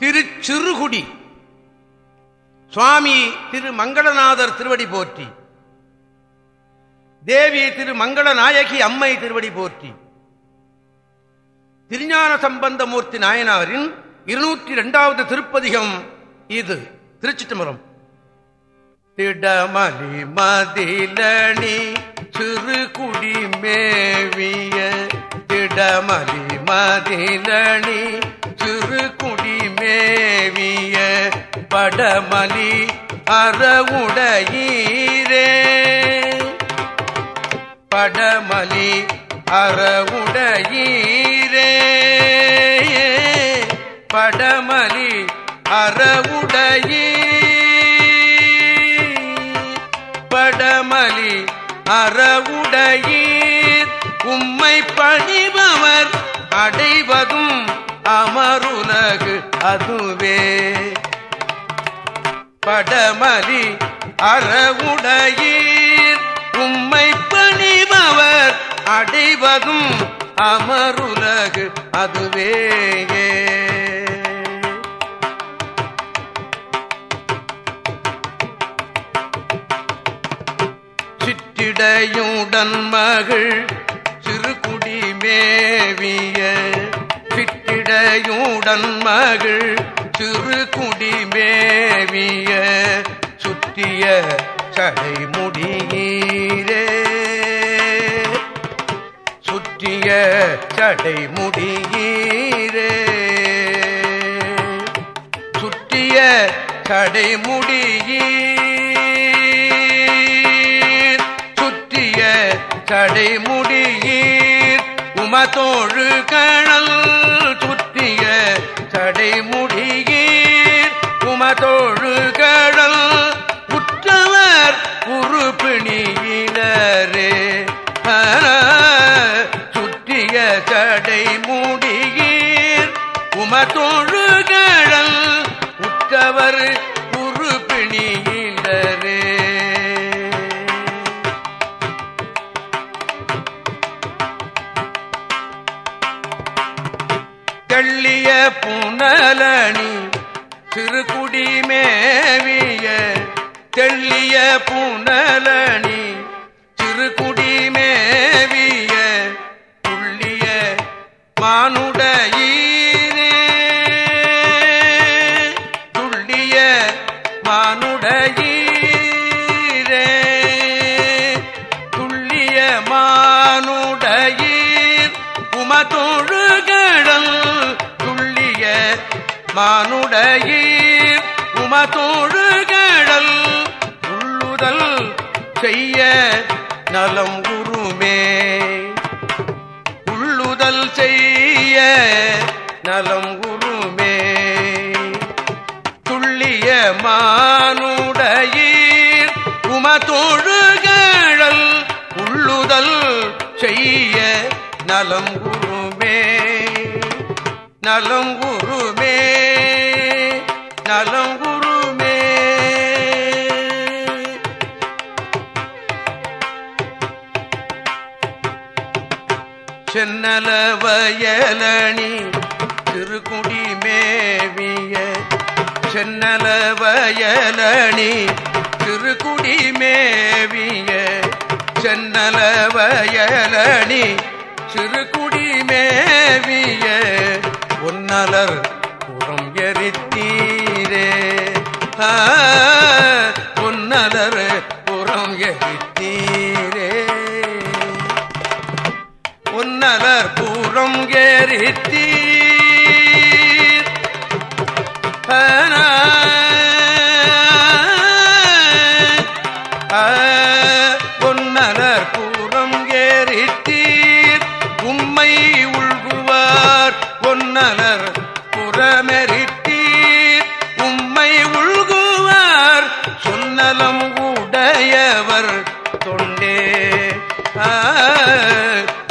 திருச்சிறுகுடி. சுவாமி திரு மங்களநாதர் திருவடி போற்றி. தேவி திரு மங்களநாயகி அம்மை திருவடி போற்றி. திருஞான சம்பந்தமூர்த்தி நாயனாரின் இருநூற்றி இரண்டாவது திருப்பதிகம் இது. திருச்சிட்டுமரம் திடமலி மதிலணி சிறுகுடி மேவிய. திடமலி மதிலணி அடமலி அறவுடையீரே படமலி அறவுடையீரே படமலி அறவுடையீ படமலி அறவுடையீர் உம்மை பணிபவர் அடைவதும் அமருலகு அதுவே. படமலி அறவுடையீர். உம்மை பணிபவர் அடைவதும் அமருலகு அதுவே சிற்றிடையுடன் மகள் சிறுகுடி மேவிய சிற்றிடையுடன் மகள் சிறுகுடி மேவிய சுற்றிய சடைமுடியீரே சுற்றிய சடைமுடியீரே சுற்றிய சடைமுடியீர் சுற்றிய சடைமுடியீர் உமதோழு கழல் சடைமுடியீர் உமதோழு கழல் உற்றவர் உறுப்பிணியினரே சுற்றிய சடை மூடியீர். உமதோழு கழல் உற்றவர் உறுப்பிணியினரே மானுடையீரே துள்ளிய மானுடையீரே துள்ளிய மானுடையீர் உமதொழுகடல். துள்ளிய மானுடையீர் உமதொழுகடல். உள்ளுதல் செய்ய நலம் உருமே. உள்ளுதல் துள்ளிய நலம் குருமே துள்ளிய மானுடையீர் உமதொழுகழல் உள்ளுதல் செய்ய நலம் குருமே நலம் குருமே நலம் சென்னல வயலணி திருக்குடி மேவிய சென்னல வயலணி திருக்குடி மேவிய சென்னல வயலணி சிறுகுடி மேவிய உன்னலர் புறம் எரித்தீரே ஆ, மலர் பூரம் எரித்தீர் பொன்னலர் பூரம் எரித்தீர் உம்மை உள்குவார் பொன்னலர் புறமெரித்தீர். உம்மை உள்குவார் சொன்னலம் உடையவர்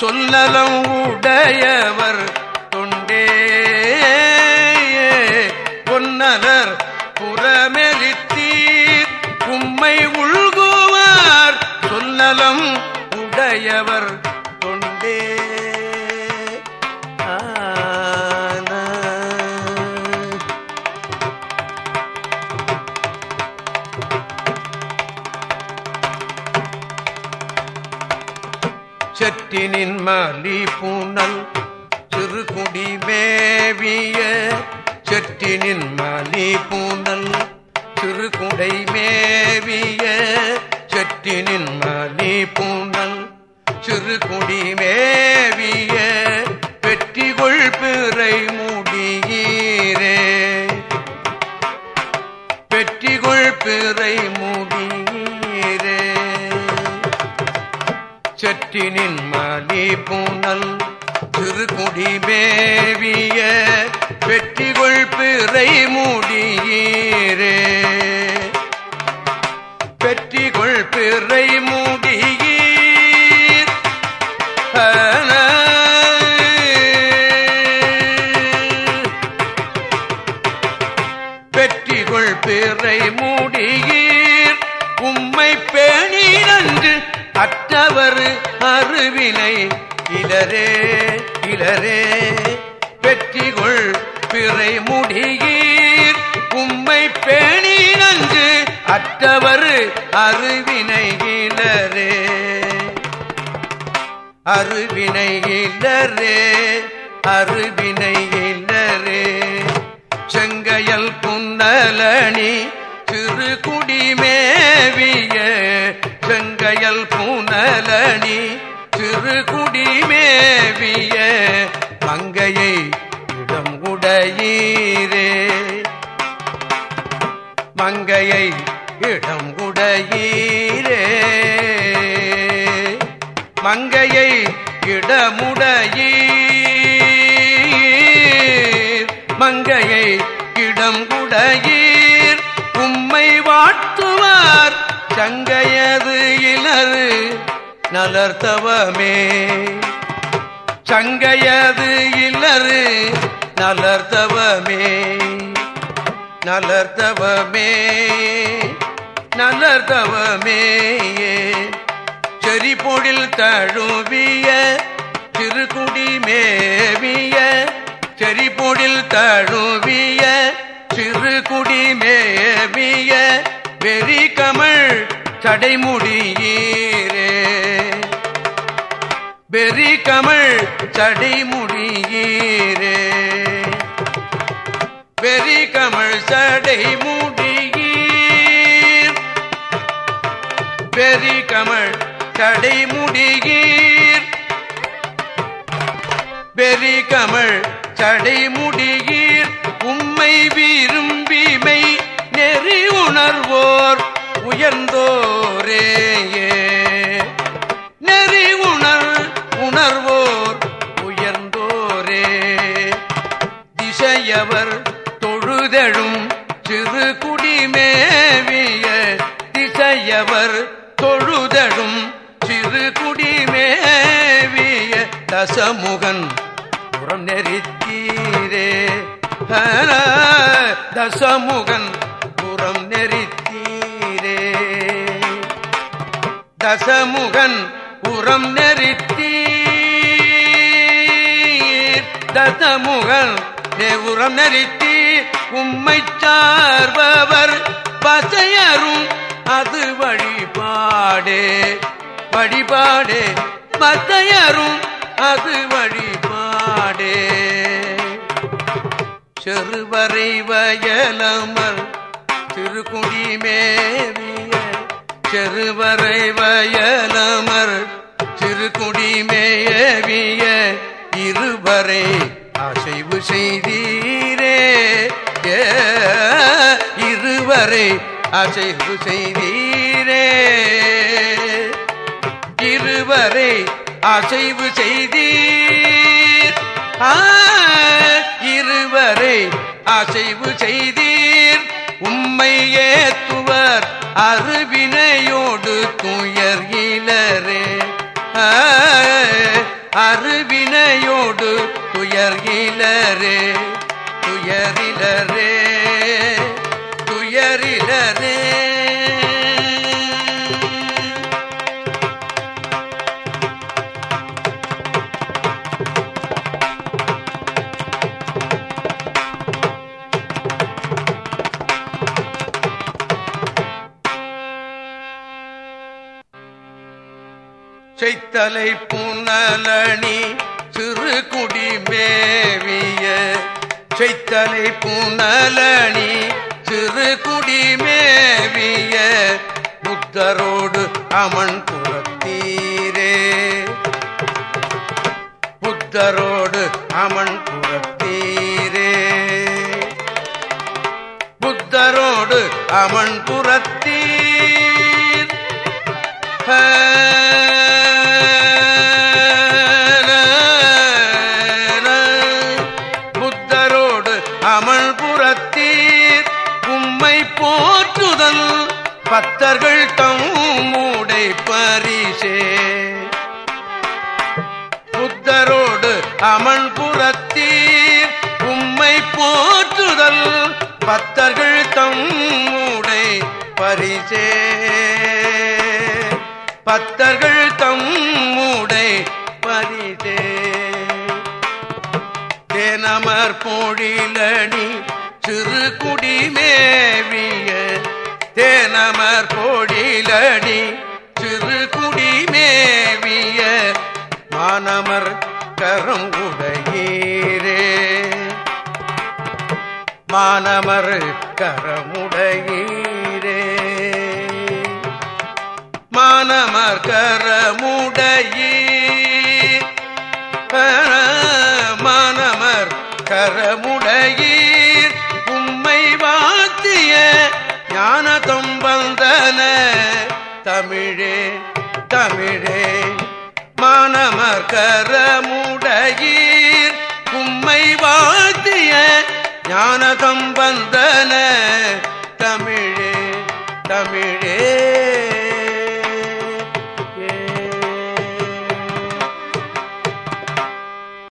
சொல்லலம் உடையவர். செட்டினின் மலி பூனல் சிறுகுடி மேவிய செட்டினின் மலி பூனல் சிறுகுடை மேவிய செட்டினின் மலி பூனல் சிறுகுடி மேவிய வெற்றிகொள் பிறை முடியீரே. வெற்றிகொள் பிறை முடியீரே. செட்டினின் மலி பூனல் திருக்குடி மேவிய வெற்றிகொள் பிறை மூடியீரே. வெற்றிகொள் பிறை மூடியீர். வெற்றிகொள் பிறை மூடியீர். உம்மை பேணி நன்று அற்றவர் அருவினை இளரே இளரே வெற்றிகொள் பிறை முடியீர் உம்மை பேணி நன்று அற்றவர் அருவினை இளரே அருவினை இளரே அருவினை இளரே செங்கையல் புன்னலணி சிறு குடிமேவிய செங்கையல் மலனி திருக்குடி மேவிய மங்கையை இடம் உடையீரே. மங்கையை இடம் உடையீரே. மங்கையை இடமுடையீ நலர்த்தவமே. சங்கையது இல்லரு நலர்த்தவமே. நலர்த்தவமே. நலர்த்தவமே. செறிபொழில் தழுவிய திருக்குடி மேவிய செறிபொழில் தழுவிய திருக்குடி மேவிய வெறி கமழ் சடைமுடியீரே வெறி கமழ் சடைமுடியீரே வெறி கமழ் சடைமுடியீர் வெறி கமழ் சடைமுடியீர் வெறி கமழ் சடைமுடியீர் குடிமேவிய தசமுகன் புறம் நெறித்தீரே. தசமுகன் புறம் நெறித்தீரே. தசமுகன் புறம் நெறித்தீர். தசமுகன் உரம் நெறித்தி உம்மை சார்பவர் பசையரும் அது வழிபாடே. வழிபாடே மத்தையரும் அது வழிபாடே. செருவரை வயலமர் திருக்குடி மேவிய செருவரை வயலமர் திருக்குடி மேவிய இருவரை அசைவு செய்தீரே. ஏ, இருவரை அசைவு செய்தீரே. இருவரை அசைவு செய்தீர். ஆ, இருவரை அசைவு செய்தீர். உம்மை ஏத்துவர் அருவினையோடு துயர் இளரே அருவினையோடு துயர் இளரே துயரிலரே துயரிலரே தலை புனலணி சிறு குடி மேவிய செய்த்தலை புனலணி சிறு குடி மேவிய புத்தரோடு அமன் புறத்தீரே. புத்தரோடு அமன் புறத்தீரே. புத்தரோடு அமன் புறத்தீர். Hey பத்தர்கள் தம்முடை பரிசே. பத்தர்கள் தம்முடை பரிசே. தேனமர் போழிலடி சிறு குடிமேவிய தேனமர் போழிலடி சிறு குடிமேவிய மானமர் கரங்குட மானமர் கரமுடையீரே மானமர் கரமுடையீர் மானமர் கரமுடையீர் உம்மை வாத்திய ஞான தொம்பந்தன. தமிழே தமிழே மானமர் கரமுடையீர் ஞான வந்தன தமிழே தமிழ்.